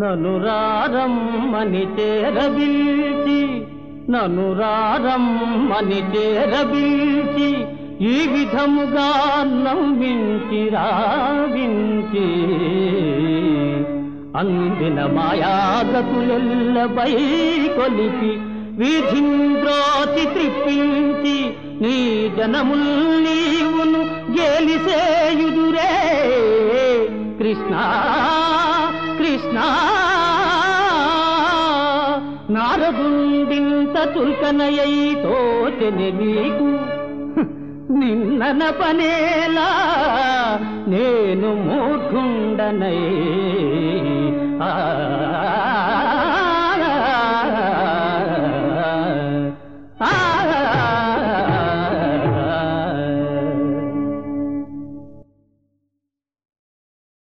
నను రారమ్మని చేరబిల్చి నను రారమ్మని చేరబిల్చి ఈ విధముగా నమ్మించి రావించి. అందిన మాయాగతులెల్లపై కొలిపి వీధింద్రోతి త్రిప్పించి నీ జనముల్ నీవును గేలిసేయుదురే కృష్ణ కృష్ణ. నారదుండింత చుల్కనయ్యి తోచెని నీకు నిన్నన పనేలా నేను మూర్ఖుండనయ్యే